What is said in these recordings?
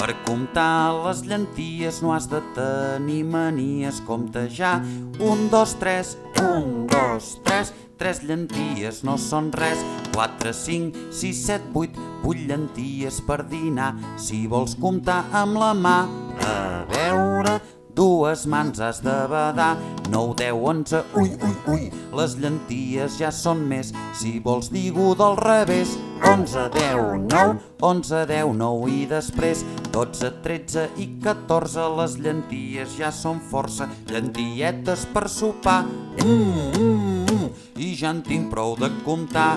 Per comptar les llenties no has de tenir manies, compta ja. Un, dos, tres, un, dos, tres, tres llenties no són res. Quatre, cinc, sis, set, vuit, vuit llenties per dinar. Si vols comptar amb la mà, a veure, dues mans has de badar. 9, 10, 11, ui, ui, ui, les llenties ja són més. Si vols digo del revés, 11, 10, 9, 11, 10, 9 i després 12, 13 i 14 les llenties ja són força llentietes per sopar. Mm, mm, mm, i ja en tinc prou de comptar.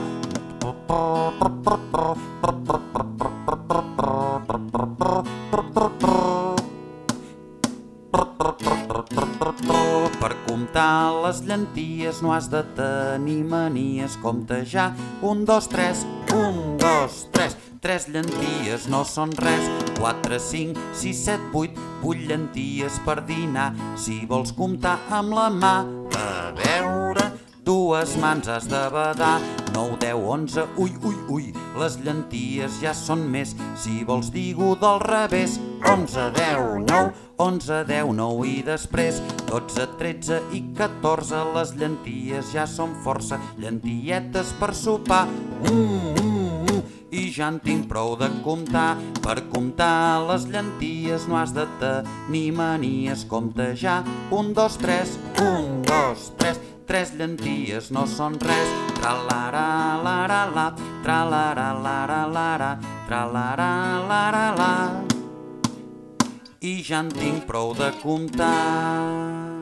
Per comptar les llenties no has de tenir manies, compta ja. Un, dos, tres, un, dos, tres. Tres llenties no són res. Quatre, cinc, sis, set, vuit, vuit llenties per dinar. Si vols comptar amb la mà, a veure, dues mans has de badar. 9, 10, 11, ui, ui, ui, les llenties ja són més. Si vols digo del revés, 11, 10, 9, 11, 10, 9 i després 12, 13 i 14 les llenties ja són força llentietes per sopar. Mm, mm, mm, I ja en tinc prou de comptar. Per comptar les llenties no has de tenir manies. Compta ja. Un, dos, tres, un, dos, tres. Tres llenties no són res. Tra-la-ra, la-ra, la, tra-la-ra, la-ra, la-ra, tra-la-ra, la-ra, la. I ja en tinc prou de comptar.